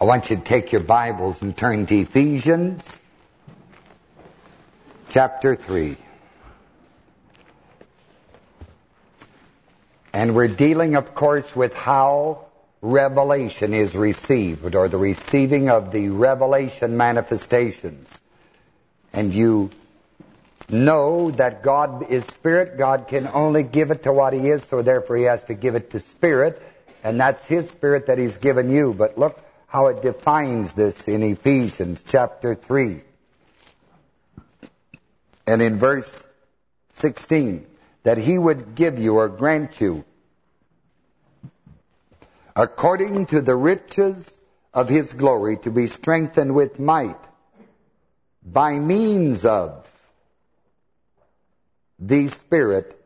I want you to take your Bibles and turn to Ephesians chapter 3. And we're dealing, of course, with how revelation is received, or the receiving of the revelation manifestations. And you know that God is Spirit. God can only give it to what He is, so therefore He has to give it to Spirit. And that's His Spirit that He's given you. But look how it defines this in Ephesians chapter 3. And in verse 16, that he would give you or grant you according to the riches of his glory to be strengthened with might by means of the Spirit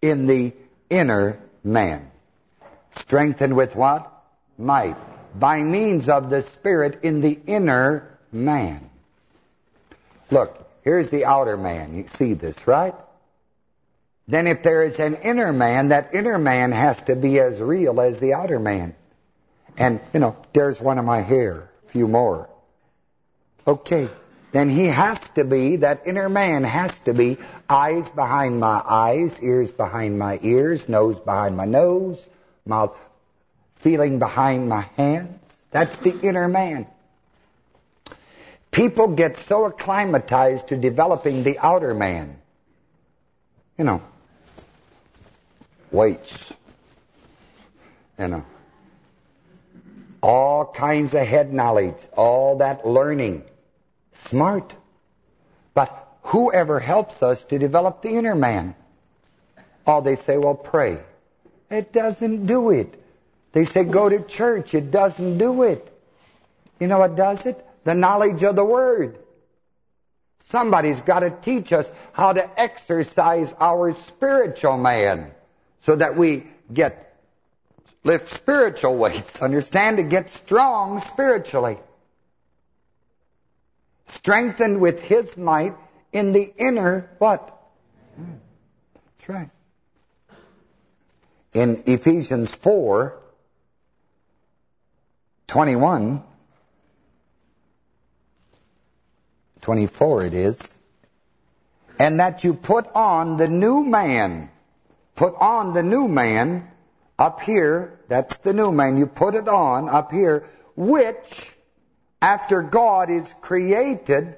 in the inner man. Strengthened with what? Might by means of the Spirit in the inner man. Look, here's the outer man. You see this, right? Then if there is an inner man, that inner man has to be as real as the outer man. And, you know, there's one of my hair, a few more. Okay, then he has to be, that inner man has to be eyes behind my eyes, ears behind my ears, nose behind my nose, mouth feeling behind my hands. That's the inner man. People get so acclimatized to developing the outer man. You know, weights. You know, all kinds of head knowledge, all that learning. Smart. But whoever helps us to develop the inner man? Oh, they say, well, pray. It doesn't do it. They say go to church. It doesn't do it. You know what does it? The knowledge of the Word. Somebody's got to teach us how to exercise our spiritual man so that we get lift spiritual weights, understand to get strong spiritually. Strengthened with His might in the inner what? That's right. In Ephesians 4, 21, 24 it is, and that you put on the new man, put on the new man up here, that's the new man, you put it on up here, which after God is created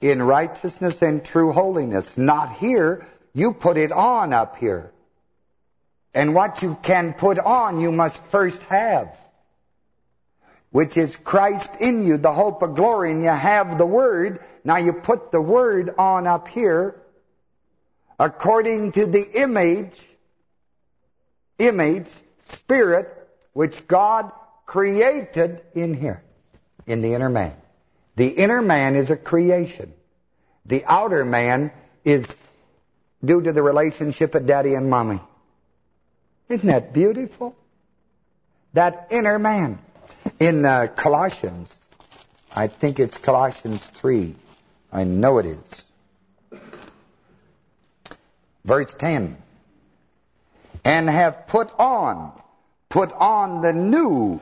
in righteousness and true holiness. Not here, you put it on up here. And what you can put on, you must first have which is Christ in you, the hope of glory, and you have the Word. Now you put the Word on up here, according to the image, image, spirit, which God created in here, in the inner man. The inner man is a creation. The outer man is due to the relationship of daddy and mommy. Isn't that beautiful? That inner man. In uh, Colossians, I think it's Colossians 3. I know it is. Verse 10. And have put on, put on the new,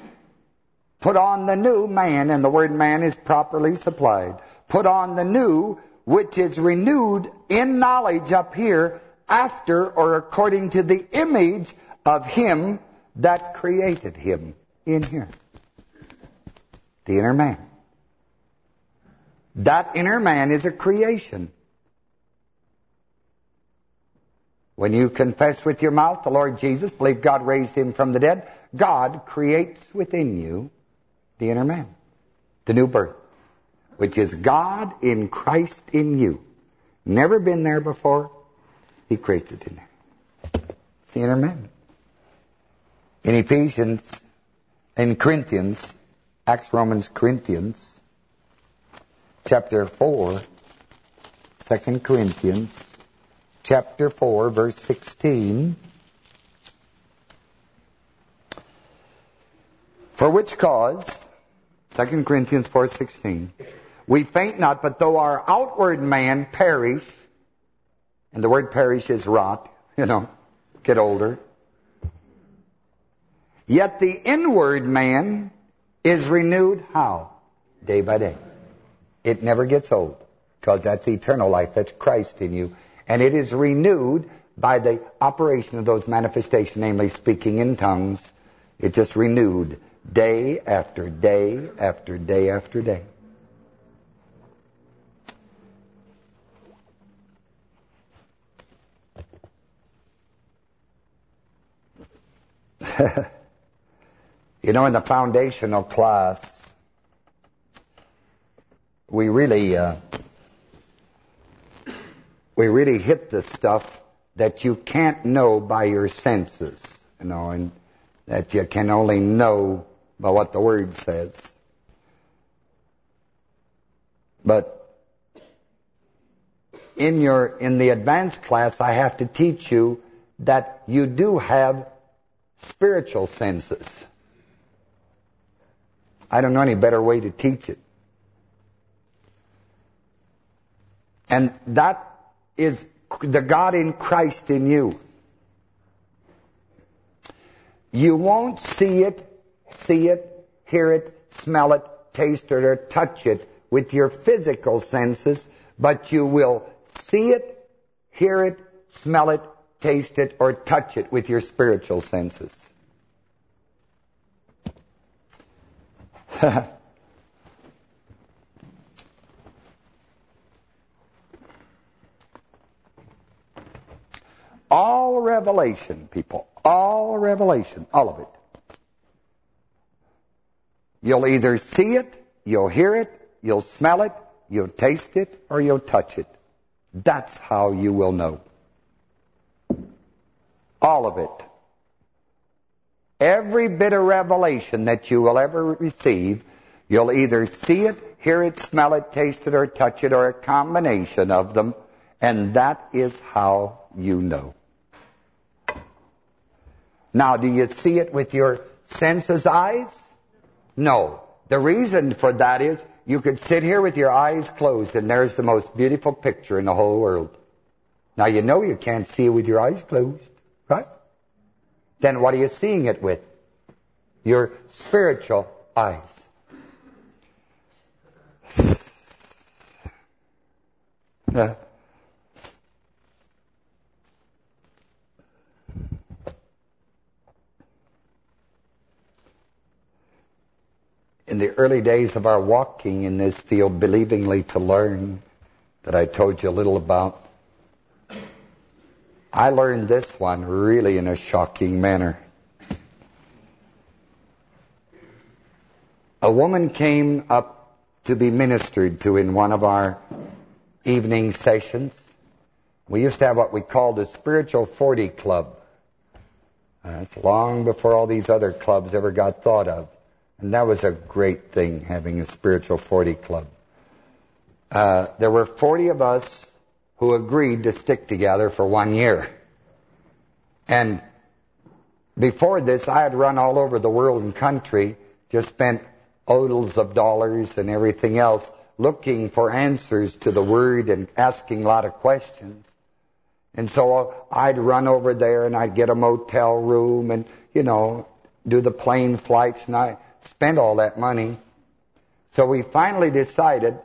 put on the new man, and the word man is properly supplied. Put on the new, which is renewed in knowledge up here, after or according to the image of him that created him in here the inner man. That inner man is a creation. When you confess with your mouth the Lord Jesus, believe God raised him from the dead, God creates within you the inner man, the new birth, which is God in Christ in you. Never been there before, he creates it in there. It's the inner man. In Ephesians, in Corinthians, Acts, Romans, Corinthians, chapter 4, 2 Corinthians, chapter 4, verse 16. For which cause, 2 Corinthians 4.16, we faint not, but though our outward man perish, and the word perish is rot, you know, get older, yet the inward man is renewed how? Day by day. It never gets old because that's eternal life. That's Christ in you. And it is renewed by the operation of those manifestations, namely speaking in tongues. It's just renewed day after day after day after day. you know, in the foundational class, we really uh, we really hit the stuff that you can't know by your senses, you know, and that you can only know by what the Word says. But in your in the advanced class, I have to teach you that you do have spiritual senses. I don't know any better way to teach it. And that is the God in Christ in you. You won't see it, see it, hear it, smell it, taste it, or touch it with your physical senses, but you will see it, hear it, smell it, taste it, or touch it with your spiritual senses. all revelation, people, all revelation, all of it. You'll either see it, you'll hear it, you'll smell it, you'll taste it, or you'll touch it. That's how you will know. All of it. Every bit of revelation that you will ever receive, you'll either see it, hear it, smell it, taste it, or touch it, or a combination of them, and that is how you know. Now, do you see it with your senses eyes? No. The reason for that is you could sit here with your eyes closed and there's the most beautiful picture in the whole world. Now, you know you can't see it with your eyes closed, right? Then what are you seeing it with? Your spiritual eyes. Uh, in the early days of our walking in this field, believingly to learn, that I told you a little about, I learned this one really in a shocking manner. A woman came up to be ministered to in one of our evening sessions. We used to have what we called a spiritual 40 club. That's long before all these other clubs ever got thought of. And that was a great thing, having a spiritual 40 club. Uh, there were 40 of us who agreed to stick together for one year. And before this, I had run all over the world and country, just spent oodles of dollars and everything else looking for answers to the Word and asking a lot of questions. And so I'd run over there and I'd get a motel room and, you know, do the plane flights and I spend all that money. So we finally decided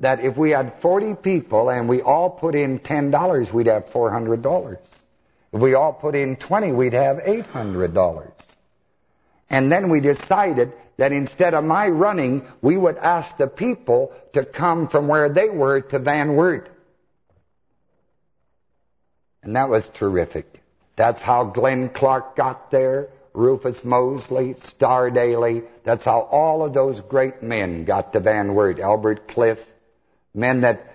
that if we had 40 people and we all put in $10, we'd have $400. If we all put in 20, we'd have $800. And then we decided that instead of my running, we would ask the people to come from where they were to Van Wert. And that was terrific. That's how Glenn Clark got there. Rufus Moseley, Starr Daily. That's how all of those great men got to Van Wert. Albert Cliffe, men that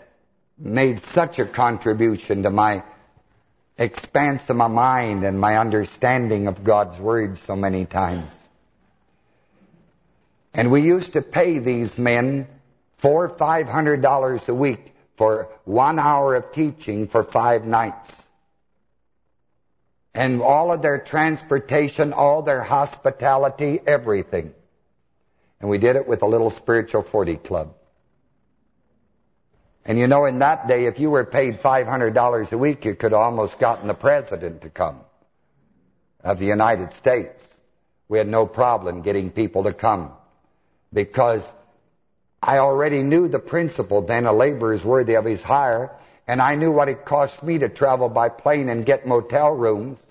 made such a contribution to my expanse of my mind and my understanding of God's Word so many times. And we used to pay these men four, five hundred dollars a week for one hour of teaching for five nights and all of their transportation, all their hospitality, everything. And we did it with a little spiritual 40 club. And you know, in that day, if you were paid $500 a week, you could have almost gotten the president to come of the United States. We had no problem getting people to come. because I already knew the principle, then a laborer is worthy of his hire, and I knew what it cost me to travel by plane and get motel rooms.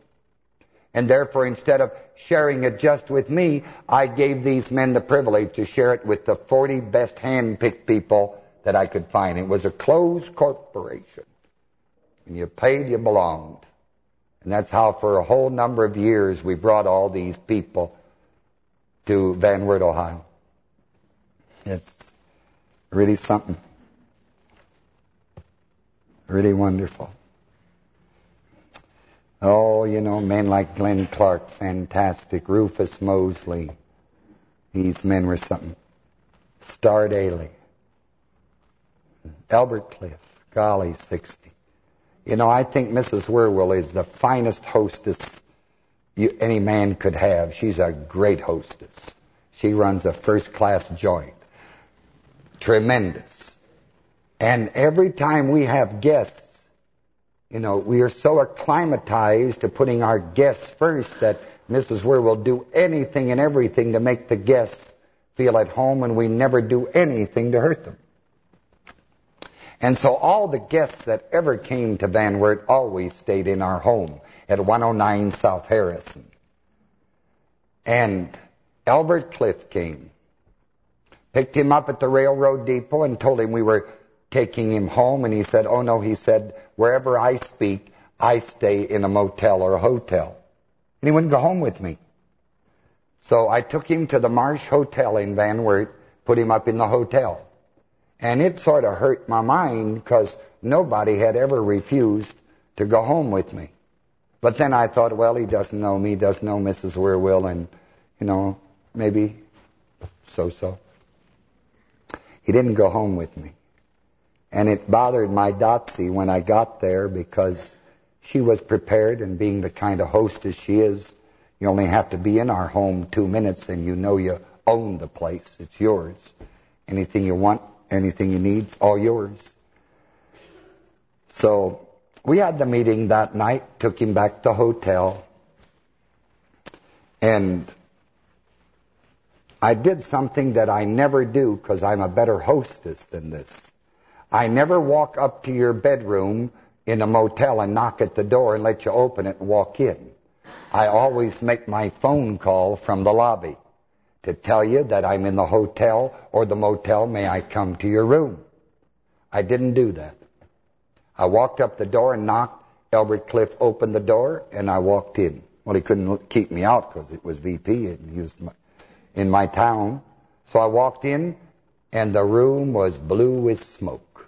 And therefore, instead of sharing it just with me, I gave these men the privilege to share it with the 40 best hand-picked people that I could find. It was a closed corporation. And you paid, you belonged. And that's how for a whole number of years we brought all these people to Van Wert, Ohio. It's really something. Really wonderful. Oh, you know, men like Glenn Clark, fantastic. Rufus Moseley. These men were something. Starr Daily. Albert Cliffe. Golly, 60. You know, I think Mrs. Wierwille is the finest hostess you, any man could have. She's a great hostess. She runs a first-class joint. Tremendous. And every time we have guests, you know, we are so acclimatized to putting our guests first that Mrs. Wierwille do anything and everything to make the guests feel at home, and we never do anything to hurt them. And so all the guests that ever came to Van Wert always stayed in our home at 109 South Harrison. And Albert Cliffe came, picked him up at the railroad depot and told him we were taking him home. And he said, oh no, he said, wherever I speak, I stay in a motel or a hotel. And he wouldn't go home with me. So I took him to the Marsh Hotel in Van Wert, put him up in the hotel. And it sort of hurt my mind because nobody had ever refused to go home with me. But then I thought, well, he doesn't know me, doesn't know Mrs. Wierwille, and, you know, maybe so-so. He didn't go home with me. And it bothered my Dotsie when I got there because she was prepared and being the kind of hostess she is, you only have to be in our home two minutes and you know you own the place. It's yours. Anything you want, anything you need, all yours. So we had the meeting that night, took him back to the hotel, and I did something that I never do because I'm a better hostess than this. I never walk up to your bedroom in a motel and knock at the door and let you open it and walk in. I always make my phone call from the lobby to tell you that I'm in the hotel or the motel, may I come to your room? I didn't do that. I walked up the door and knocked. Albert Cliffe opened the door, and I walked in. Well, he couldn't keep me out because it was VP, and he was in my town. So I walked in, and the room was blue with smoke.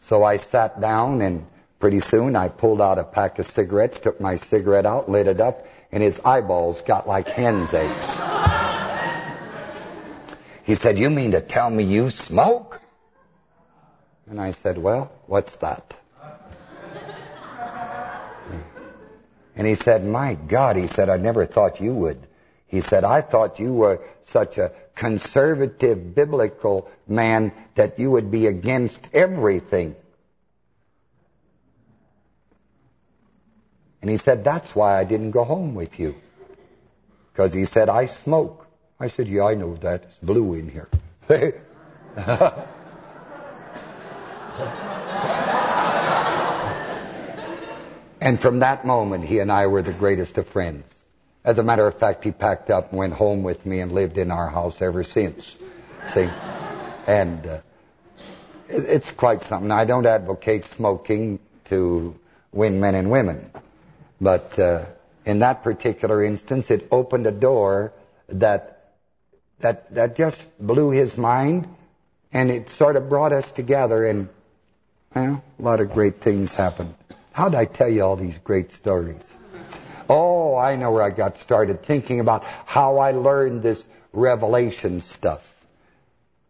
So I sat down, and pretty soon I pulled out a pack of cigarettes, took my cigarette out, lit it up, and his eyeballs got like hen's eggs. He said, you mean to tell me you smoke? And I said, well, what's that? And he said, my God, he said, I never thought you would. He said, I thought you were such a conservative, biblical man that you would be against everything. And he said, that's why I didn't go home with you. Because he said, I smoke. I said, yeah, I know that. It's blue in here. and from that moment, he and I were the greatest of friends. As a matter of fact, he packed up and went home with me and lived in our house ever since. See? And uh, it, it's quite something. I don't advocate smoking to win men and women. But uh, in that particular instance, it opened a door that that that just blew his mind, and it sort of brought us together, and well, a lot of great things happened. How'd I tell you all these great stories? Oh, I know where I got started, thinking about how I learned this revelation stuff.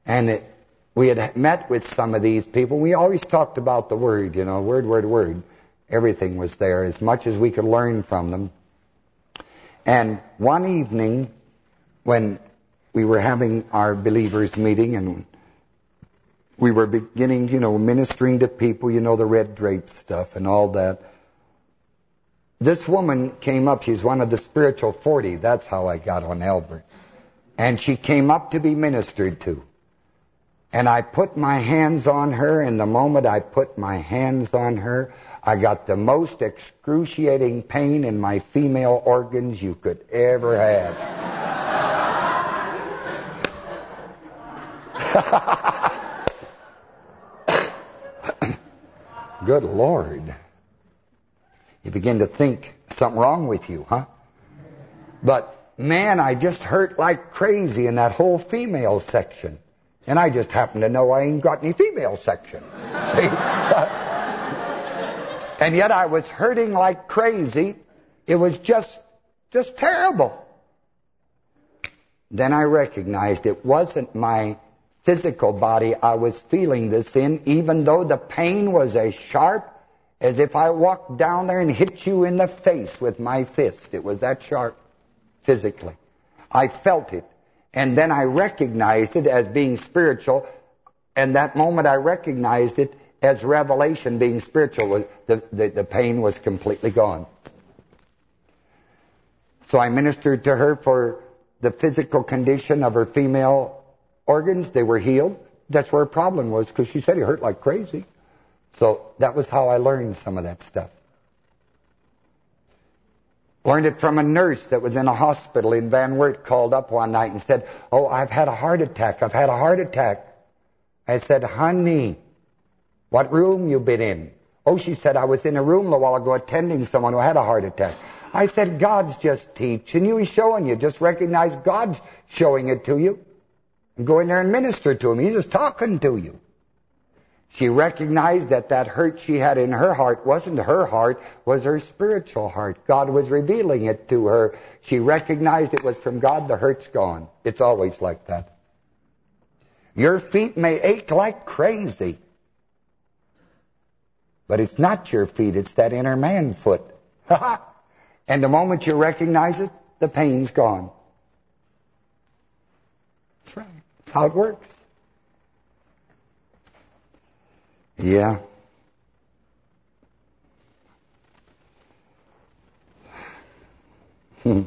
And it, we had met with some of these people. We always talked about the Word, you know, word, word, word. Everything was there, as much as we could learn from them. And one evening, when we were having our believers meeting and we were beginning, you know, ministering to people, you know, the red drape stuff and all that. this woman came up. She's one of the spiritual 40. That's how I got on Albert. And she came up to be ministered to. And I put my hands on her, and the moment I put my hands on her, I got the most excruciating pain in my female organs you could ever have. Good Lord. You begin to think something wrong with you, huh? But man, I just hurt like crazy in that whole female section. And I just happen to know I ain't got any female section. See? And yet I was hurting like crazy. It was just, just terrible. Then I recognized it wasn't my physical body I was feeling this in, even though the pain was as sharp as if I walked down there and hit you in the face with my fist. It was that sharp physically. I felt it. And then I recognized it as being spiritual. And that moment I recognized it as revelation being spiritual. The, the, the pain was completely gone. So I ministered to her for the physical condition of her female organs. They were healed. That's where her problem was because she said it hurt like crazy. So that was how I learned some of that stuff. Learned it from a nurse that was in a hospital in Van Wert called up one night and said, oh, I've had a heart attack. I've had a heart attack. I said, honey, what room you been in? Oh, she said, I was in a room a while ago attending someone who had a heart attack. I said, God's just teaching you. He's showing you. Just recognize God's showing it to you. And go in there and minister to him. He's just talking to you. She recognized that that hurt she had in her heart wasn't her heart, was her spiritual heart. God was revealing it to her. She recognized it was from God. The hurt's gone. It's always like that. Your feet may ache like crazy. But it's not your feet. It's that inner man foot. and the moment you recognize it, the pain's gone. That's right. That's how it works. Yeah.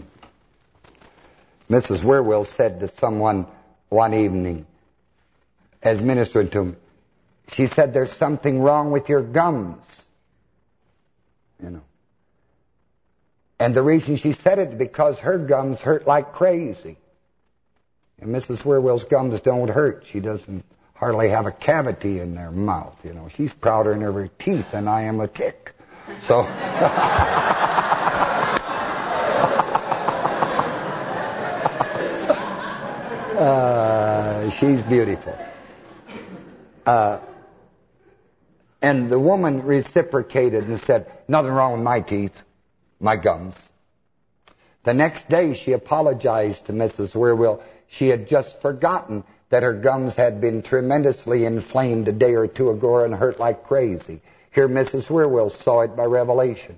Mrs. Wierwille said to someone one evening, as ministering to him, she said, there's something wrong with your gums. You know. And the reason she said it because her gums hurt like crazy. And Mrs. Wierwille's gums don't hurt. She doesn't hardly have a cavity in their mouth. You know, she's prouder in her teeth than I am a tick. So. uh, she's beautiful. Uh, and the woman reciprocated and said, nothing wrong with my teeth, my gums. The next day she apologized to Mrs. Wierwille. She had just forgotten that her gums had been tremendously inflamed a day or two ago and hurt like crazy. Here Mrs. Wierwille saw it by revelation.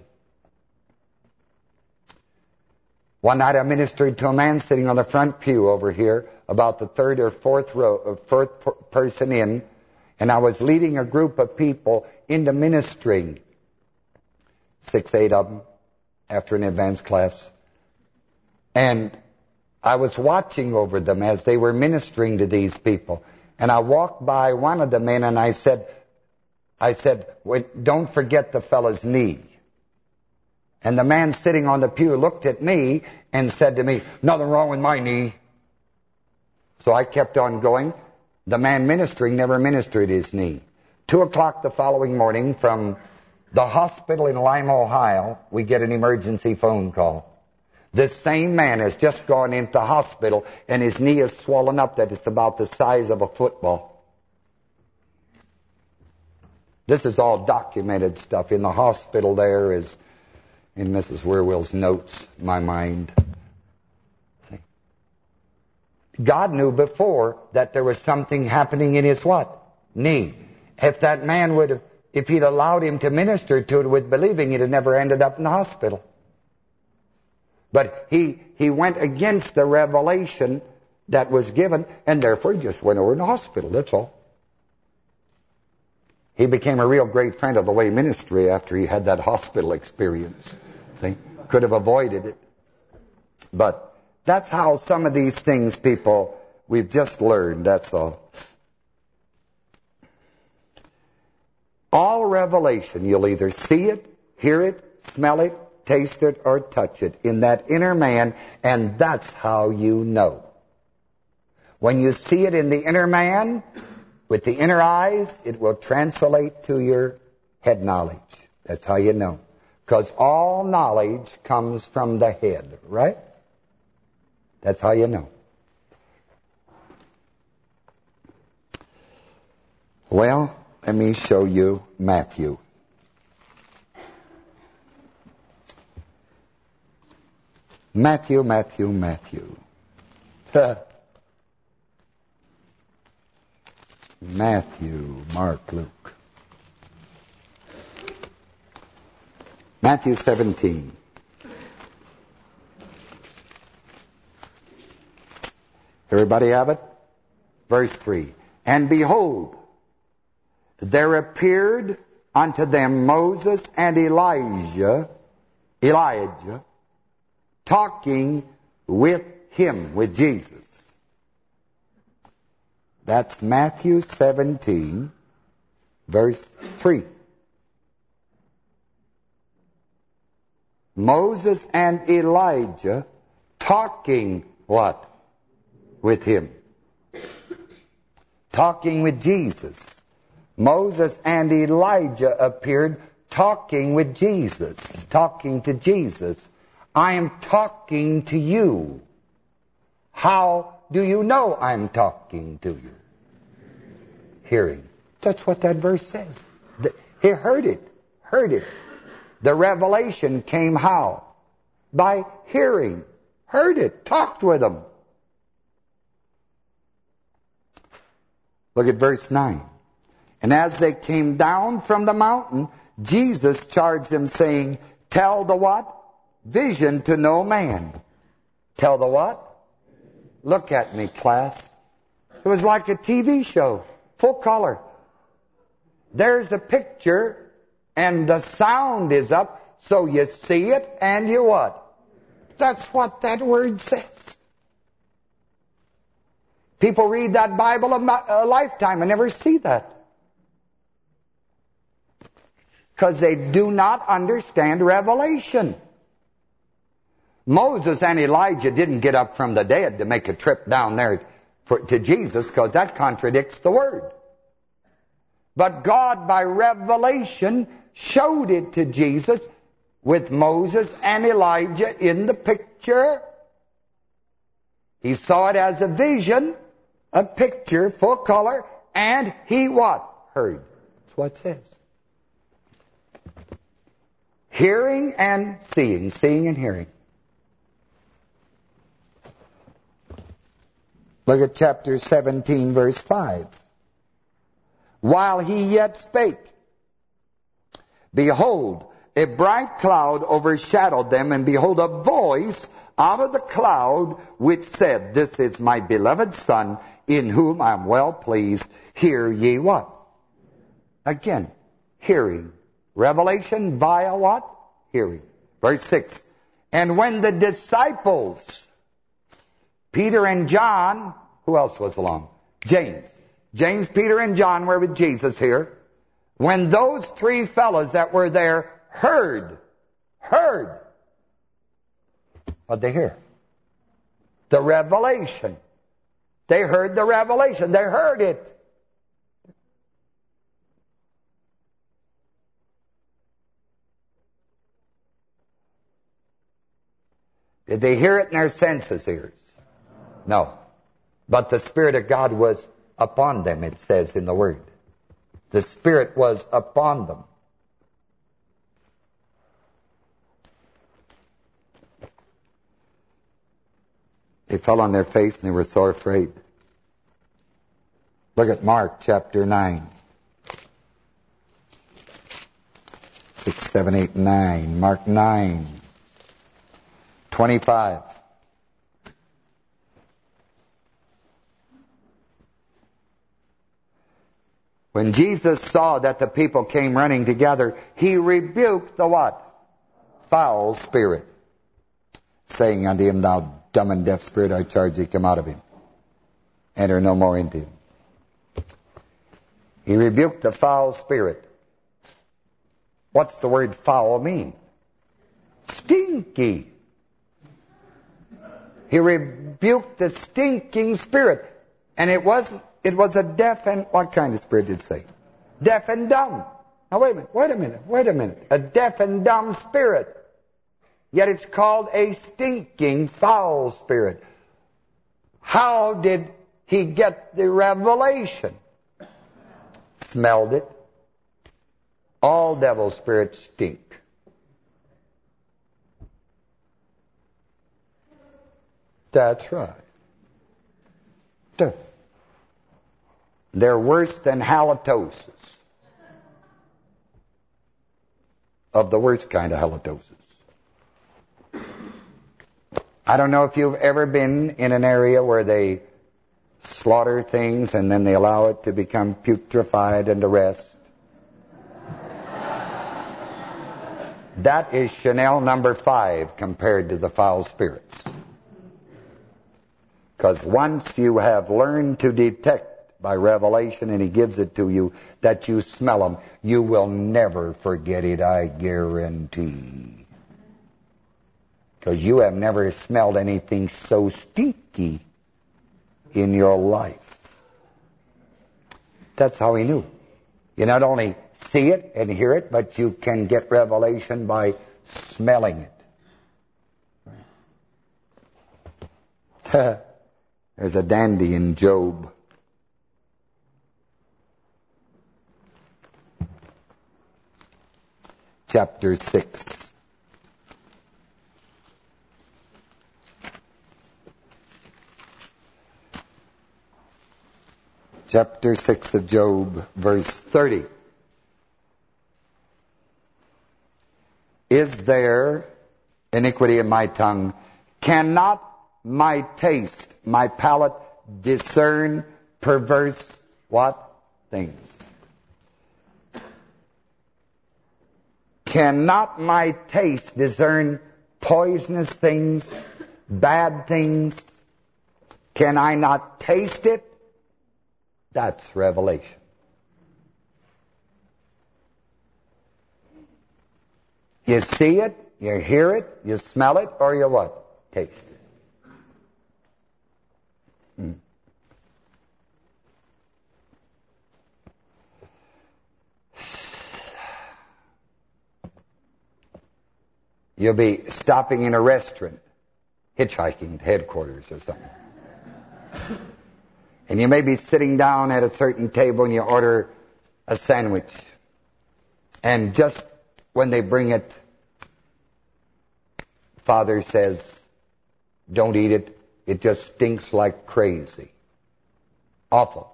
One night I ministered to a man sitting on the front pew over here, about the third or fourth row, fourth person in, and I was leading a group of people into ministering. Six, eight of them after an advanced class. And I was watching over them as they were ministering to these people. And I walked by one of the men and I said, I said, don't forget the fellow's knee. And the man sitting on the pew looked at me and said to me, nothing wrong with my knee. So I kept on going. The man ministering never ministered his knee. Two o'clock the following morning from the hospital in Lima, Ohio, we get an emergency phone call. This same man has just gone into hospital and his knee is swollen up that it's about the size of a football. This is all documented stuff. In the hospital there is, in Mrs. Wierwille's notes, my mind. God knew before that there was something happening in his what? Knee. If that man would have, if he'd allowed him to minister to it with believing, he'd have never ended up in the hospital. But he, he went against the revelation that was given, and therefore he just went over to the hospital, that's all. He became a real great friend of the way ministry after he had that hospital experience. See? Could have avoided it. But that's how some of these things, people, we've just learned, that's all. All revelation, you'll either see it, hear it, smell it, taste it, or touch it in that inner man, and that's how you know. When you see it in the inner man, with the inner eyes, it will translate to your head knowledge. That's how you know. Because all knowledge comes from the head, right? That's how you know. Well, let me show you Matthew. Matthew, Matthew, Matthew. Matthew, Mark, Luke. Matthew 17. Everybody have it? Verse 3. And behold, there appeared unto them Moses and Elijah, Elijah, talking with him, with Jesus. That's Matthew 17, verse 3. Moses and Elijah talking what? With him. Talking with Jesus. Moses and Elijah appeared talking with Jesus, talking to Jesus. I am talking to you. How do you know I'm talking to you? Hearing. That's what that verse says. He heard it. Heard it. The revelation came how? By hearing. Heard it. Talked with them. Look at verse 9. And as they came down from the mountain, Jesus charged them saying, Tell the what? Vision to no man. Tell the what? Look at me, class. It was like a TV show, full color. There's the picture, and the sound is up, so you see it, and you what? That's what that word says. People read that Bible a lifetime and never see that. Because they do not understand Revelation. Moses and Elijah didn't get up from the dead to make a trip down there for, to Jesus because that contradicts the Word. But God, by revelation, showed it to Jesus with Moses and Elijah in the picture. He saw it as a vision, a picture, full color, and he what? Heard. That's what it says. Hearing and seeing, seeing and hearing. Look at chapter 17, verse 5. While he yet spake, behold, a bright cloud overshadowed them, and behold, a voice out of the cloud which said, This is my beloved Son, in whom I am well pleased. Hear ye what? Again, hearing. Revelation via what? Hearing. Verse 6. And when the disciples Peter and John, who else was along? James. James, Peter, and John were with Jesus here. When those three fellows that were there heard, heard, what'd they hear? The revelation. They heard the revelation. They heard it. Did they hear it in their senses ears? No. But the Spirit of God was upon them, it says in the Word. The Spirit was upon them. They fell on their face and they were so afraid. Look at Mark chapter 9. 6, 7, 8, 9. Mark 9. 25. When Jesus saw that the people came running together, he rebuked the what? foul spirit, saying unto him, Thou dumb and deaf spirit, I charge thee, come out of him. Enter no more into him. He rebuked the foul spirit. What's the word foul mean? Stinky. He rebuked the stinking spirit. And it was it was a deaf and what kind of spirit did it say? Deaf and dumb. Now wait a minute, wait a minute, wait a minute. A deaf and dumb spirit. Yet it's called a stinking, foul spirit. How did he get the revelation? Smelled it. All devil spirits stink. That's right. They're worse than halitosis. Of the worst kind of halitosis. I don't know if you've ever been in an area where they slaughter things and then they allow it to become putrefied and the rest. That is Chanel number five compared to the foul spirits. Because once you have learned to detect by revelation and he gives it to you that you smell them, you will never forget it, I guarantee. Because you have never smelled anything so stinky in your life. That's how he knew. You not only see it and hear it, but you can get revelation by smelling it. There's a dandy in Job. Chapter 6. Chapter 6 of Job, verse 30. Is there iniquity in my tongue? Cannot my taste, my palate discern perverse what? Things. Cannot my taste discern poisonous things, bad things? Can I not taste it? That's revelation. You see it, you hear it, you smell it, or you what? Taste it. Mm. You'll be stopping in a restaurant, hitchhiking to headquarters or something. And you may be sitting down at a certain table and you order a sandwich. And just when they bring it, Father says, don't eat it, it just stinks like crazy. Awful.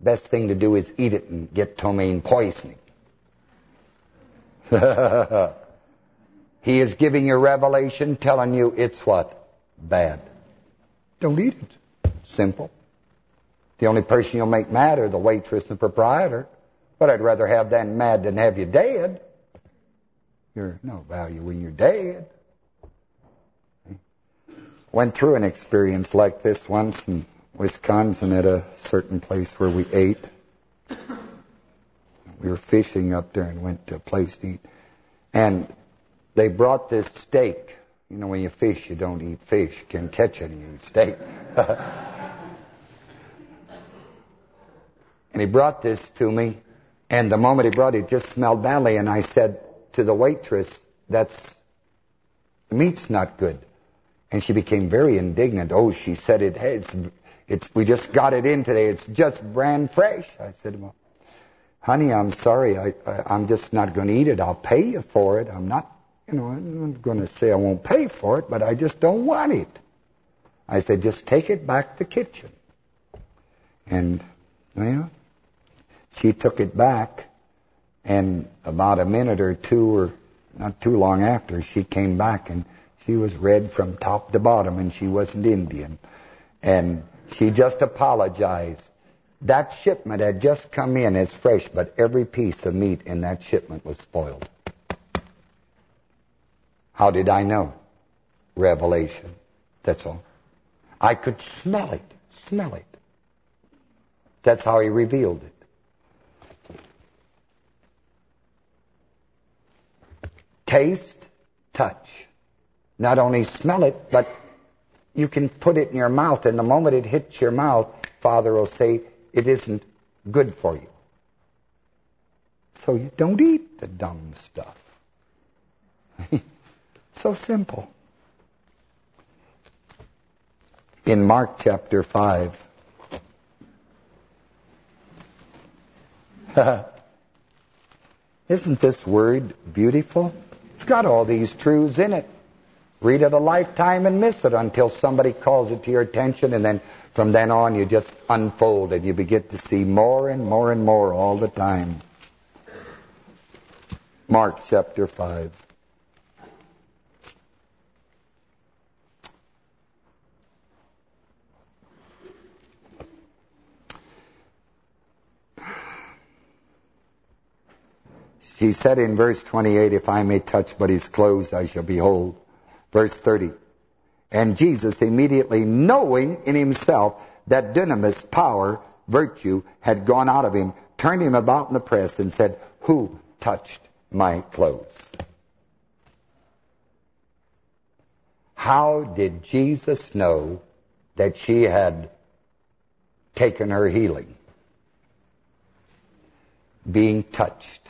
Best thing to do is eat it and get ptomaine poisoning. he is giving you revelation, telling you it's what? Bad. Don't eat it. Simple. The only person you'll make mad are the waitress and proprietor. But I'd rather have them mad than have you dead. You're no value when you're dead went through an experience like this once in Wisconsin at a certain place where we ate. We were fishing up there and went to a place to eat. And they brought this steak. You know, when you fish, you don't eat fish. You can't catch any steak. and he brought this to me. And the moment he brought it, it just smelled badly. And I said to the waitress, that's, meat's not good. And she became very indignant. Oh, she said, it, hey, it's, it's, we just got it in today. It's just brand fresh. I said, well, honey, I'm sorry. I, I, I'm just not going to eat it. I'll pay you for it. I'm not, you know, I'm not going to say I won't pay for it, but I just don't want it. I said, just take it back to the kitchen. And, well, she took it back, and about a minute or two, or not too long after, she came back and she was red from top to bottom, and she wasn't Indian. And she just apologized. That shipment had just come in as fresh, but every piece of meat in that shipment was spoiled. How did I know? Revelation. That's all. I could smell it. Smell it. That's how he revealed it. Taste, touch. Not only smell it, but you can put it in your mouth, and the moment it hits your mouth, Father will say, it isn't good for you. So you don't eat the dumb stuff. so simple. In Mark chapter 5, isn't this word beautiful? Got all these truths in it. Read it a lifetime and miss it until somebody calls it to your attention and then from then on you just unfold and you begin to see more and more and more all the time. Mark chapter 5. He said in verse 28, if I may touch but his clothes, I shall behold. Verse 30, and Jesus immediately knowing in himself that dunamis, power, virtue, had gone out of him, turned him about in the press and said, who touched my clothes? How did Jesus know that she had taken her healing? Being touched.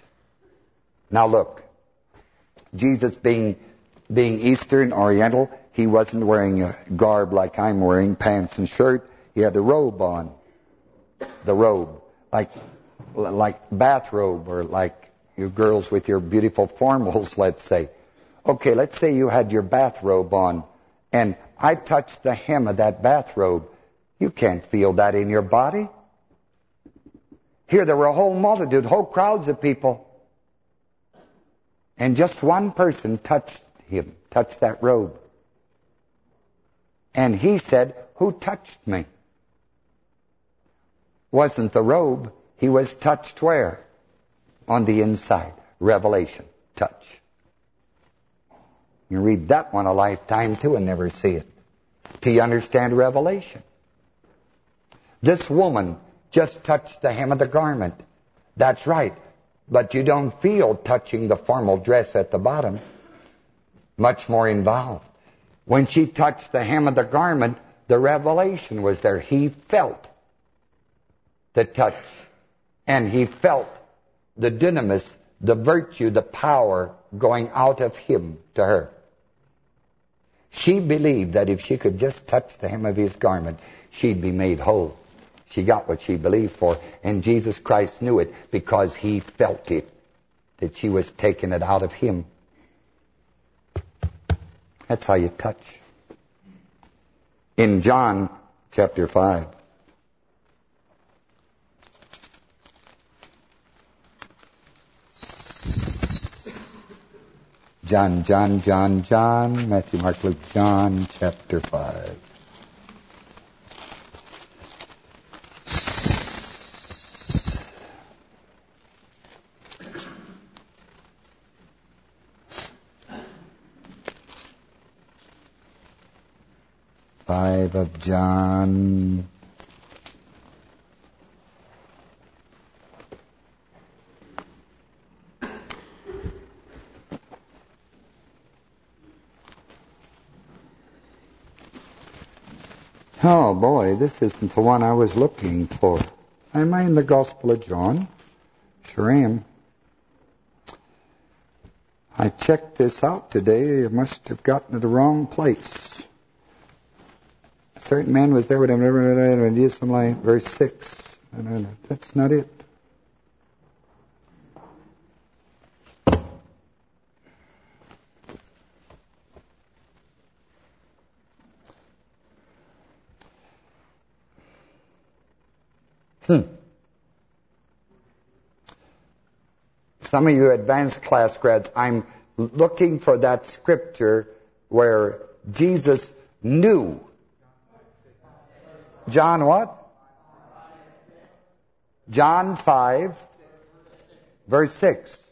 Now look, Jesus being being Eastern Oriental, he wasn't wearing a garb like I'm wearing, pants and shirt. He had a robe on, the robe, like like bathrobe or like you girls with your beautiful formals, let's say. Okay, let's say you had your bathrobe on, and I touched the hem of that bathrobe. You can't feel that in your body. Here there were a whole multitude, whole crowds of people. And just one person touched him, touched that robe. And he said, who touched me? Wasn't the robe. He was touched where? On the inside. Revelation. Touch. You read that one a lifetime too and never see it. Do you understand Revelation? This woman just touched the hem of the garment. That's right. But you don't feel touching the formal dress at the bottom. Much more involved. When she touched the hem of the garment, the revelation was there. He felt the touch. And he felt the dynamis, the virtue, the power going out of him to her. She believed that if she could just touch the hem of his garment, she'd be made whole. She got what she believed for. And Jesus Christ knew it because he felt it, that she was taking it out of him. That's how you touch. In John chapter 5, John, John, John, John, Matthew, Mark, Luke, John, chapter 5. Five of John. Oh boy, this isn't the one I was looking for. Am I in the Gospel of John? Sure am. I checked this out today. I must have gotten to the wrong place certain man was there, whatever, and use some like verse 6. That's not it. Hmm. Some of you advanced class grads, I'm looking for that scripture where Jesus knew John what? John 5, verse 6.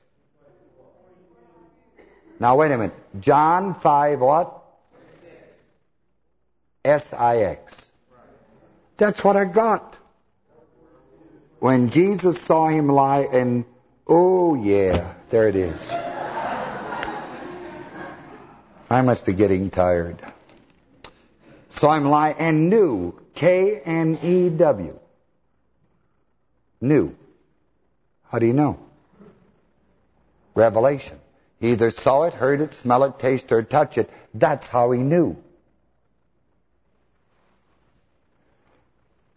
Now wait a minute. John 5 what? S-I-X. That's what I got. When Jesus saw him lie and, oh yeah, there it is. I must be getting tired. Saw him lie and knew, K-N-E-W. Knew. How do you know? Revelation. He either saw it, heard it, smell it, taste or touch it. That's how he knew.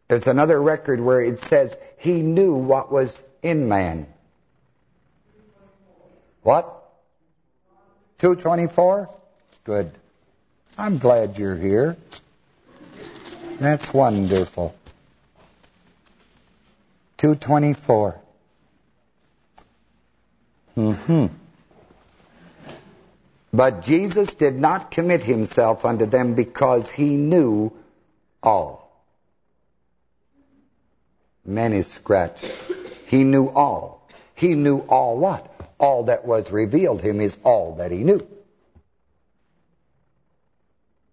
There's another record where it says he knew what was in man. What? 224? Good. I'm glad you're here. That's wonderful. 224. Mm-hmm. But Jesus did not commit himself unto them because he knew all. Many scratched. He knew all. He knew all what? All that was revealed him is all that he knew.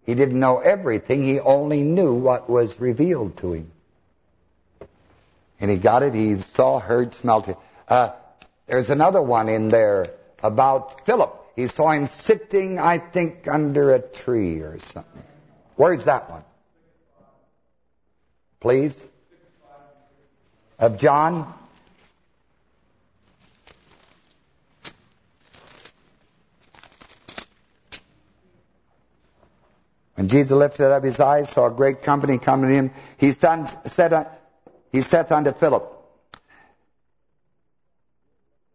He didn't know everything. He only knew what was revealed to him. And he got it. He saw, heard, smelt it. Uh, there's another one in there about Philip. He saw him sitting, I think, under a tree or something. Where's that one? Please? Of John? When Jesus lifted up his eyes, saw a great company coming to him, he said, he unto Philip,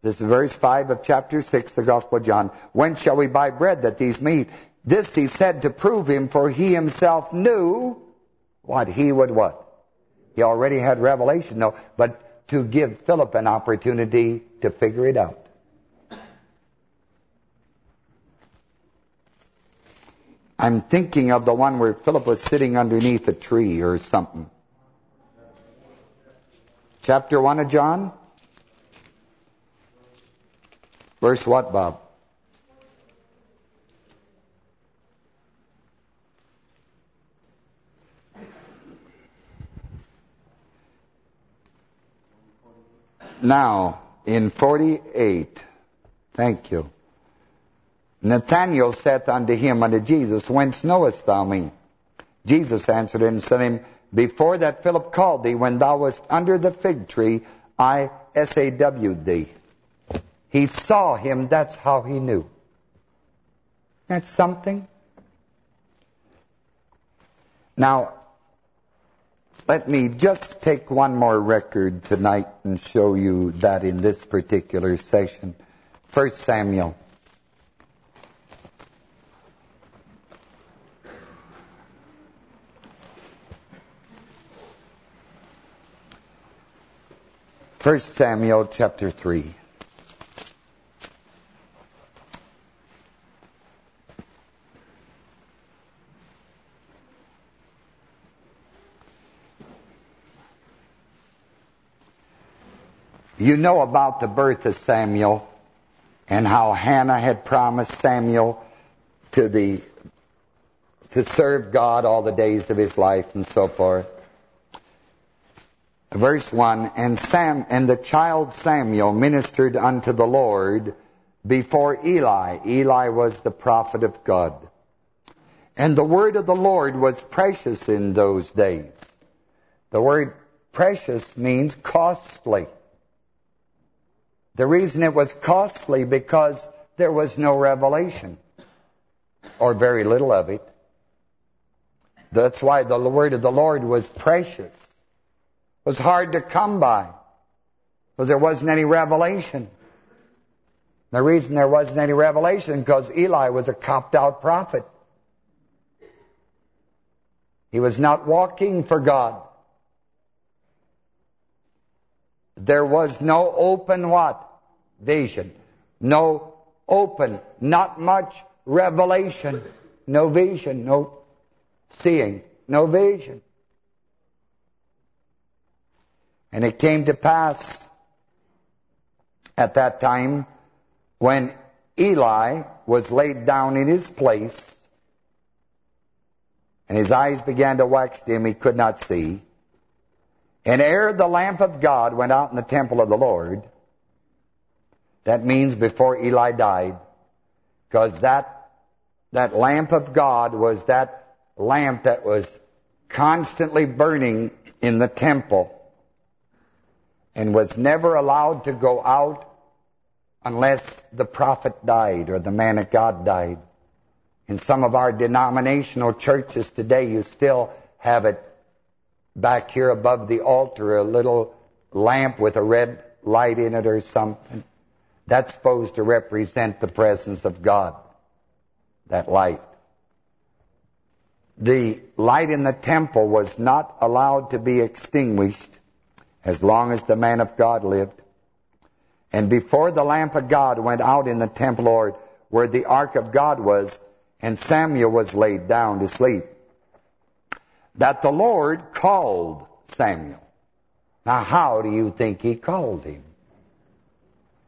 this is verse 5 of chapter 6, the Gospel of John. When shall we buy bread that these meet? This he said to prove him, for he himself knew what he would what? He already had revelation, no, but to give Philip an opportunity to figure it out. I'm thinking of the one where Philip was sitting underneath a tree or something. Chapter 1 of John? Verse what, Bob? Now, in 48, thank you, Nathanael saith unto him, unto Jesus, Whence knowest thou me? Jesus answered and said him, Before that Philip called thee, when thou wast under the fig tree, I S-A-W'd thee. He saw him, that's how he knew. That's something. Now, let me just take one more record tonight and show you that in this particular session. First Samuel. First Samuel chapter 3. You know about the birth of Samuel and how Hannah had promised Samuel to the to serve God all the days of his life and so forth. Verse 1, and Sam and the child Samuel ministered unto the Lord before Eli. Eli was the prophet of God. And the word of the Lord was precious in those days. The word precious means costly. The reason it was costly because there was no revelation, or very little of it. That's why the word of the Lord was precious, was hard to come by, because there wasn't any revelation. The reason there wasn't any revelation because Eli was a copped-out prophet. He was not walking for God. There was no open what? Vision. No open, not much revelation. No vision, no seeing, no vision. And it came to pass at that time when Eli was laid down in his place, and his eyes began to wax dim, he could not see. And ere the lamp of God went out in the temple of the Lord, that means before Eli died, because that, that lamp of God was that lamp that was constantly burning in the temple and was never allowed to go out unless the prophet died or the man of God died. In some of our denominational churches today, you still have it back here above the altar, a little lamp with a red light in it or something. That's supposed to represent the presence of God, that light. The light in the temple was not allowed to be extinguished as long as the man of God lived. And before the lamp of God went out in the temple, Lord, where the ark of God was, and Samuel was laid down to sleep, that the Lord called Samuel. Now, how do you think he called him?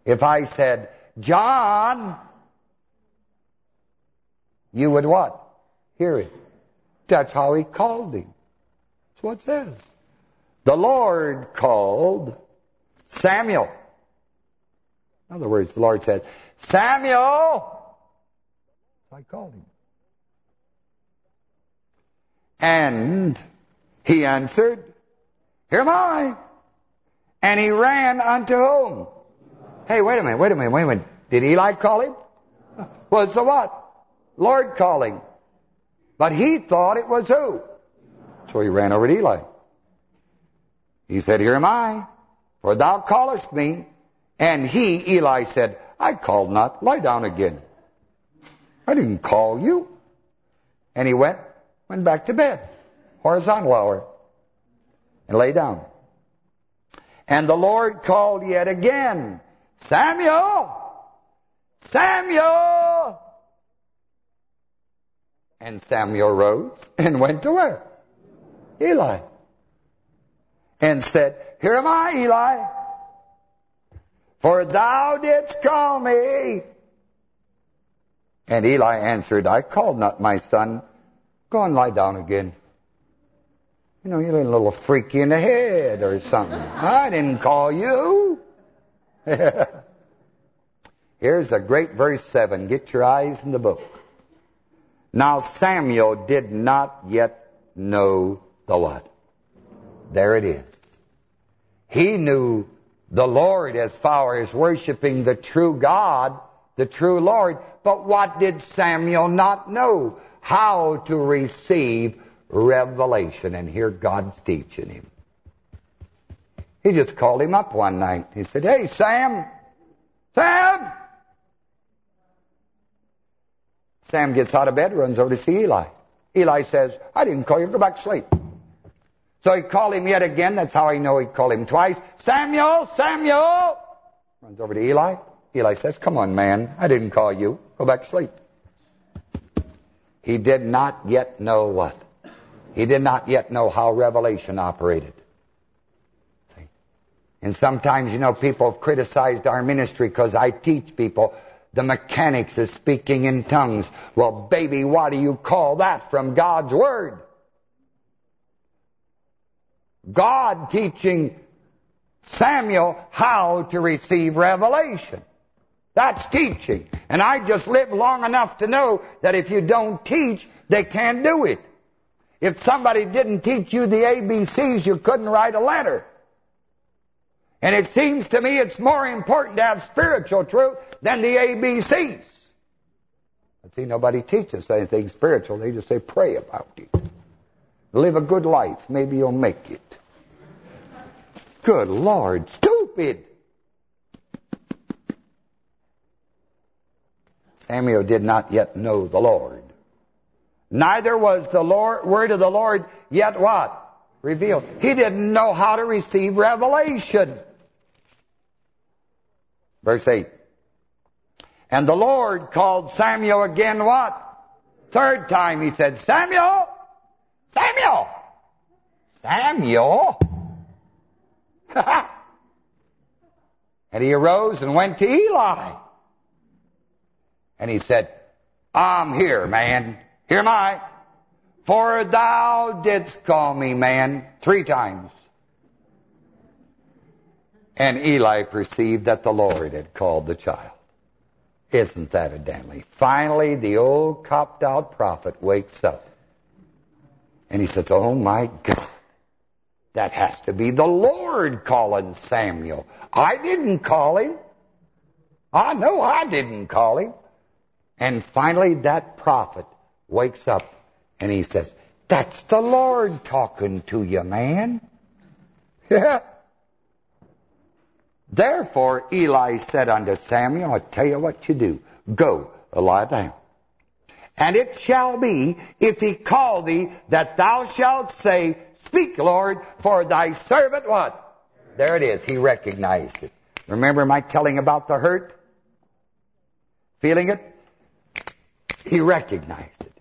If I said, John, you would what? Hear it. That's how he called him. That's what it says. The Lord called Samuel. In other words, the Lord said, Samuel! I called him. And he answered, Here am I. And he ran unto whom? Hey, wait a minute, wait a minute, wait a minute. Did Eli call him? Well, so what? Lord calling. But he thought it was who? So he ran over to Eli. He said, Here am I, for thou callest me. And he, Eli, said, I called not. Lie down again. I didn't call you. And he went, went back to bed, horizontal hour, and lay down. And the Lord called yet again, Samuel! Samuel! And Samuel rose and went to where? Eli. And said, Here am I, Eli. For thou didst call me. And Eli answered, I called not my son. Go and lie down again. You know, you're a little freaky in the head or something. I didn't call you. Here's the great verse 7. Get your eyes in the book. Now Samuel did not yet know the what? There it is. He knew the Lord as far as worshiping the true God, the true Lord. But what did Samuel not know? How to receive revelation. And here God's teaching him. He just called him up one night. He said, Hey, Sam! Sam! Sam gets out of bed, runs over to see Eli. Eli says, I didn't call you, go back to sleep. So he called him yet again. That's how I know he called him twice. Samuel, Samuel! Runs over to Eli. Eli says, come on, man. I didn't call you. Go back to sleep. He did not yet know what? He did not yet know how revelation operated. And sometimes, you know, people have criticized our ministry because I teach people the mechanics of speaking in tongues. Well, baby, why do you call that from God's Word? God teaching Samuel how to receive revelation. That's teaching. And I just lived long enough to know that if you don't teach, they can't do it. If somebody didn't teach you the ABCs, you couldn't write a letter. And it seems to me it's more important to have spiritual truth than the ABCs. I see nobody teaches anything spiritual. They just say pray about it. Live a good life. Maybe you'll make it. Good Lord, stupid. Samuel did not yet know the Lord. Neither was the Lord, word of the Lord yet what? Revealed. He didn't know how to receive revelation. Verse 8. And the Lord called Samuel again what? Third time he said, Samuel! Samuel! Samuel? and he arose and went to Eli. And he said, I'm here, man. Here am I. For thou didst call me, man, three times. And Eli perceived that the Lord had called the child. Isn't that a dandy? Finally, the old copped-out prophet wakes up. And he says, oh my God, that has to be the Lord calling Samuel. I didn't call him. I know I didn't call him. And finally, that prophet wakes up and he says, that's the Lord talking to you, man. Yeah. Therefore Eli said unto Samuel, I tell you what you do. Go, lie down. And it shall be, if he call thee, that thou shalt say, Speak, Lord, for thy servant what? There it is. He recognized it. Remember my telling about the hurt? Feeling it? He recognized it.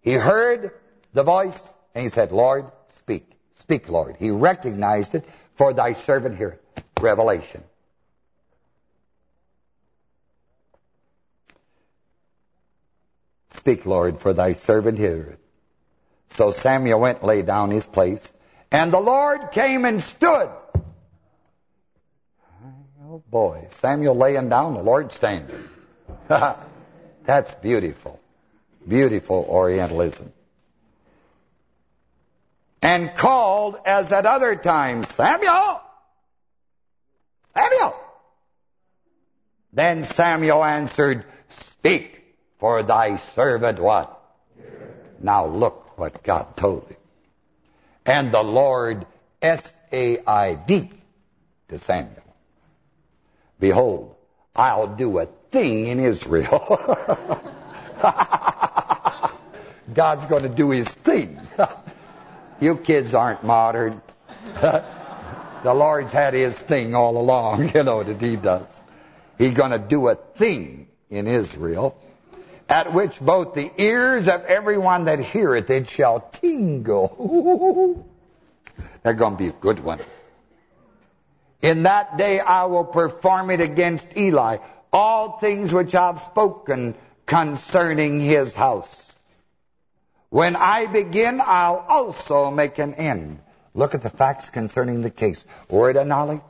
He heard the voice, and he said, Lord, speak. Speak, Lord. He recognized it, for thy servant heareth. Revelation. Speak, Lord, for thy servant heareth. So Samuel went and lay down his place, and the Lord came and stood. Oh boy, Samuel laying down, the Lord standing. That's beautiful. Beautiful Orientalism. And called as at other times, Samuel! Samuel! Then Samuel answered, Speak, for thy servant what? Now look what God told him. And the Lord, S-A-I-D, to Samuel. Behold, I'll do a thing in Israel. God's going to do his thing. you kids aren't modern. the Lord's had his thing all along, you know that he does. He's going to do a thing in Israel, at which both the ears of everyone that heareth it shall tingle. That's going to be a good one. In that day I will perform it against Eli, all things which I've spoken concerning his house. When I begin, I'll also make an end. Look at the facts concerning the case. Word of knowledge.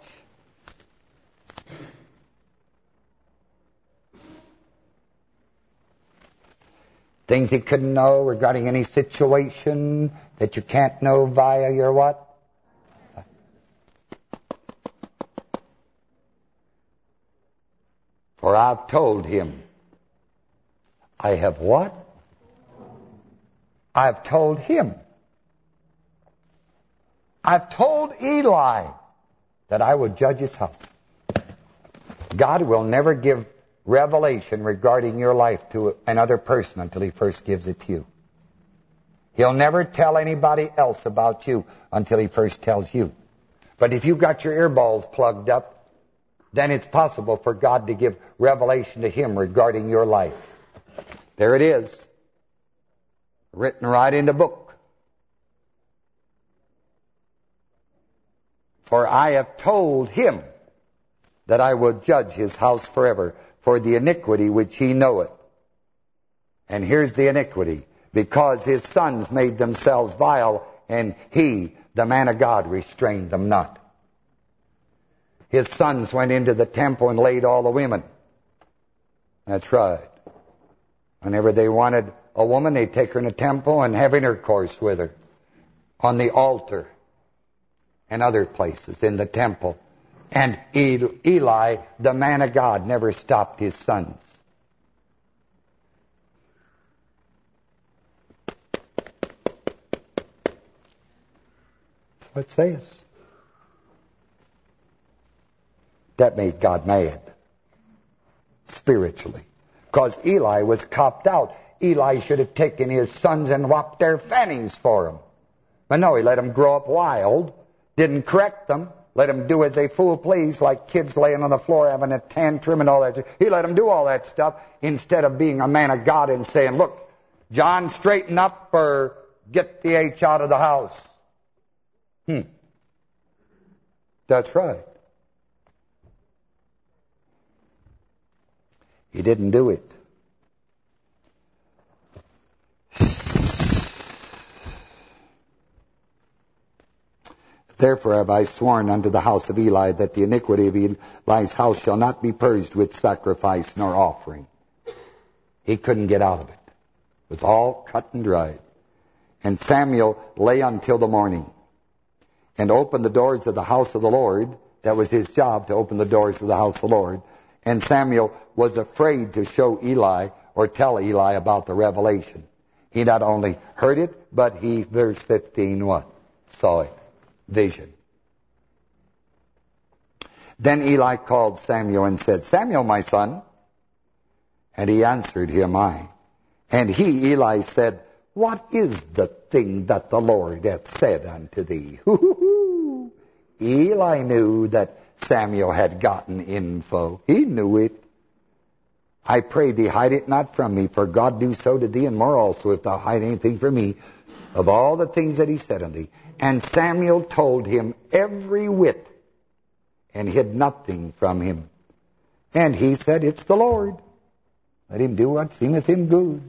Things he couldn't know regarding any situation that you can't know via your what? For I've told him I have what? I've told him. I've told Eli that I will judge his house. God will never give revelation regarding your life to another person until he first gives it to you. He'll never tell anybody else about you until he first tells you. But if you've got your earballs plugged up, then it's possible for God to give revelation to him regarding your life. There it is. Written right in the book. For I have told him that I will judge his house forever for the iniquity which he knoweth. And here's the iniquity. Because his sons made themselves vile, and he, the man of God, restrained them not. His sons went into the temple and laid all the women. That's right. Whenever they wanted a woman, they'd take her in the temple and have intercourse with her on the altar and other places in the temple. And Eli, the man of God, never stopped his sons. That's what says. That made God mad. Spiritually. Because Eli was copped out. Eli should have taken his sons and whopped their fannies for them. But no, he let them grow up wild, didn't correct them, let them do as they fool please, like kids laying on the floor having a tantrum and all that. He let them do all that stuff instead of being a man of God and saying, look, John, straighten up or get the H out of the house. Hmm. That's right. He didn't do it. Therefore have I sworn unto the house of Eli that the iniquity of Eli's house shall not be purged with sacrifice nor offering. He couldn't get out of it. It was all cut and dried. And Samuel lay until the morning and opened the doors of the house of the Lord. That was his job, to open the doors of the house of the Lord. And Samuel was afraid to show Eli or tell Eli about the revelation. He not only heard it, but he, verse 15, what? Saw it vision. Then Eli called Samuel and said, Samuel, my son. And he answered, Here am I. And he, Eli, said, What is the thing that the Lord hath said unto thee? Eli knew that Samuel had gotten info. He knew it. I pray thee, hide it not from me, for God do so to thee, and more also, if thou hide anything from me, of all the things that he said unto thee. And Samuel told him every whit and hid nothing from him. And he said, It's the Lord. Let him do what seemeth him good.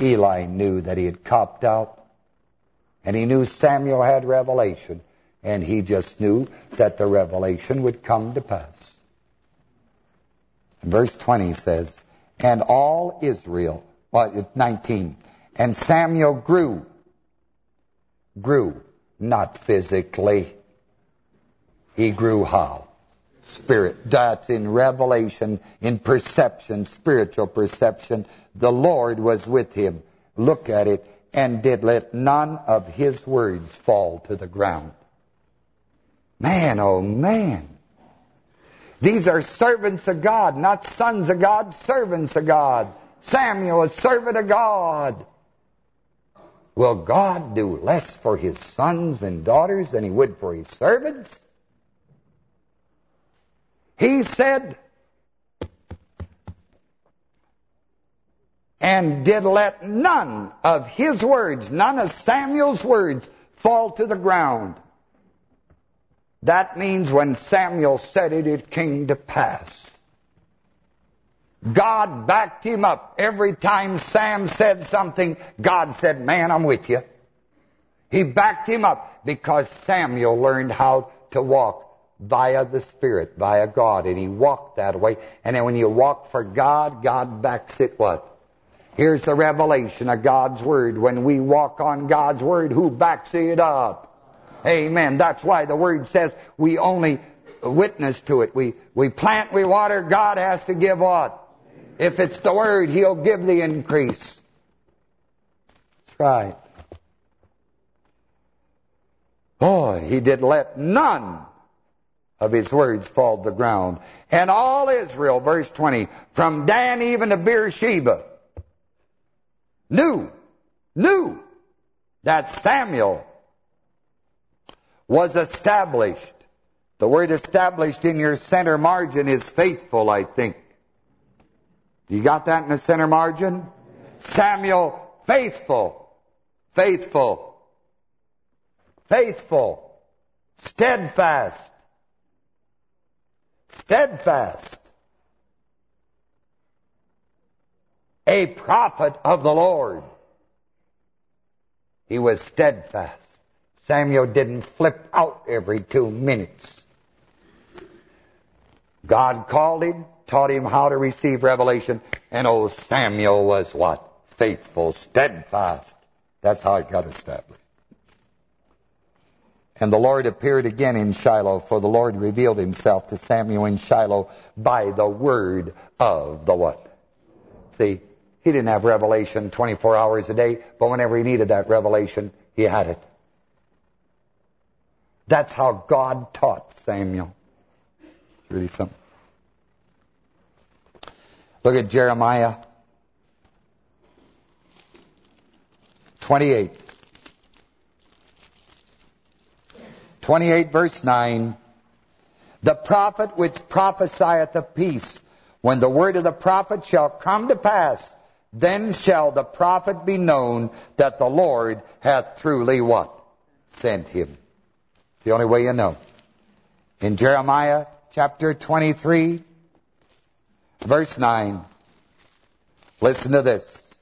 Eli knew that he had copped out. And he knew Samuel had revelation. And he just knew that the revelation would come to pass. Verse 20 says, And all Israel, well, 19, and Samuel grew grew, not physically. He grew how? Spirit. That's in revelation, in perception, spiritual perception. The Lord was with him. Look at it. And did let none of his words fall to the ground. Man, oh man. These are servants of God, not sons of God, servants of God. Samuel, a servant of God. Will God do less for his sons and daughters than he would for his servants? He said, and did let none of his words, none of Samuel's words, fall to the ground. That means when Samuel said it, it came to pass. God backed him up. Every time Sam said something, God said, man, I'm with you. He backed him up because Samuel learned how to walk via the Spirit, via God, and he walked that way. And then when you walk for God, God backs it what? Here's the revelation of God's Word. When we walk on God's Word, who backs it up? Amen. That's why the Word says we only witness to it. We, we plant, we water, God has to give what? If it's the Word, He'll give the increase. That's right. Boy, He did let none of His words fall to the ground. And all Israel, verse 20, from Dan even to Beersheba, knew, knew that Samuel was established. The word established in your center margin is faithful, I think. You got that in the center margin? Samuel, faithful, faithful, faithful, steadfast, steadfast, a prophet of the Lord. He was steadfast. Samuel didn't flip out every two minutes. God called him, taught him how to receive revelation. And old Samuel was what? Faithful, steadfast. That's how it got established. And the Lord appeared again in Shiloh, for the Lord revealed himself to Samuel in Shiloh by the word of the what? See, he didn't have revelation 24 hours a day, but whenever he needed that revelation, he had it. That's how God taught Samuel. It's really something. Look at Jeremiah 28. 28 verse 9. The prophet which prophesieth of peace, when the word of the prophet shall come to pass, then shall the prophet be known that the Lord hath truly what? Sent him. It's the only way you know. In Jeremiah chapter 23, Verse 9. Listen to this.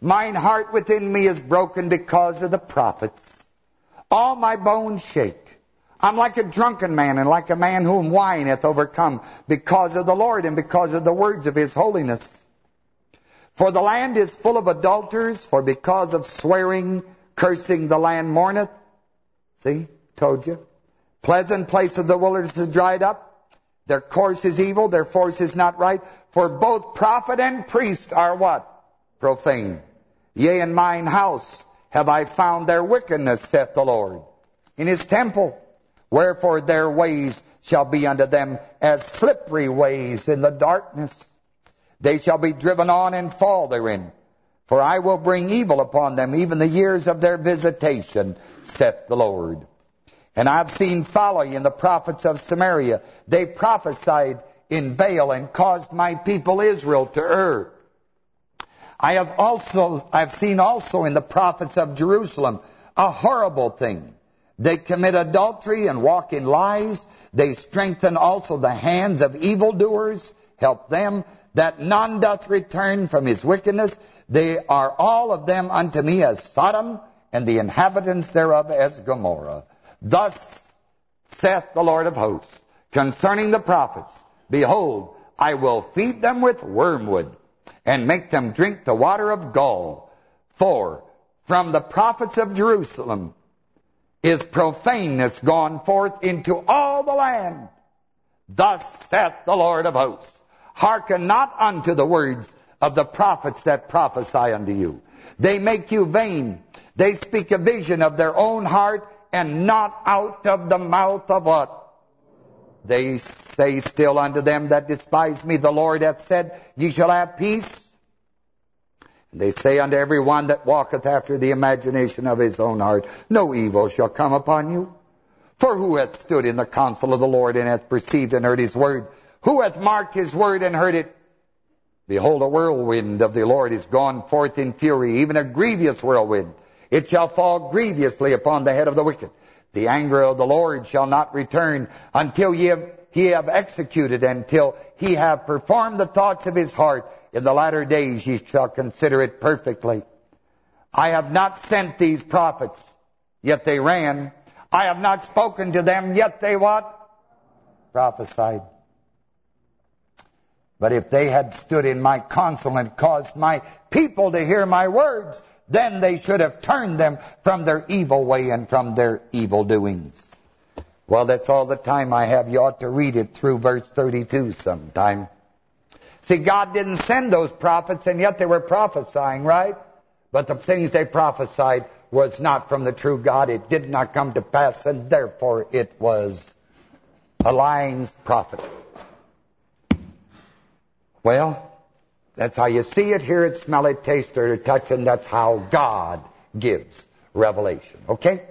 Mine heart within me is broken because of the prophets. All my bones shake. I'm like a drunken man and like a man whom wine hath overcome because of the Lord and because of the words of his holiness. For the land is full of adulterers, for because of swearing, cursing the land mourneth. See, told you. Pleasant place of the wilderness is dried up. Their course is evil, their force is not right. For both prophet and priest are what? Profane. Yea, in mine house have I found their wickedness, saith the Lord. In his temple. Wherefore their ways shall be unto them as slippery ways in the darkness. They shall be driven on and fall therein. For I will bring evil upon them, even the years of their visitation, saith the Lord. And I've seen folly in the prophets of Samaria. They prophesied in Baal and caused my people Israel to err. I have also, I've seen also in the prophets of Jerusalem a horrible thing. They commit adultery and walk in lies. They strengthen also the hands of evildoers. Help them that none doth return from his wickedness. They are all of them unto me as Sodom, and the inhabitants thereof as Gomorrah. Thus saith the Lord of hosts, concerning the prophets, Behold, I will feed them with wormwood, and make them drink the water of gall. For from the prophets of Jerusalem is profaneness gone forth into all the land. Thus saith the Lord of hosts, Hearken not unto the words of the prophets that prophesy unto you. They make you vain. They speak a vision of their own heart and not out of the mouth of what? They say still unto them that despise me, the Lord hath said, Ye shall have peace. And they say unto every one that walketh after the imagination of his own heart, No evil shall come upon you. For who hath stood in the counsel of the Lord and hath perceived and heard his word? Who hath marked his word and heard it? Behold, a whirlwind of the Lord is gone forth in fury, even a grievous whirlwind. It shall fall grievously upon the head of the wicked. The anger of the Lord shall not return until he have, he have executed, until he have performed the thoughts of his heart. In the latter days ye shall consider it perfectly. I have not sent these prophets, yet they ran. I have not spoken to them, yet they what? Prophesied. But if they had stood in my counsel and caused my people to hear my words, then they should have turned them from their evil way and from their evil doings. Well, that's all the time I have. You ought to read it through verse 32 sometime. See, God didn't send those prophets, and yet they were prophesying, right? But the things they prophesied was not from the true God. It did not come to pass, and therefore it was a lying prophet. Well, that's how you see it, hear it, smell it, taste it, or touch it, and that's how God gives revelation. Okay?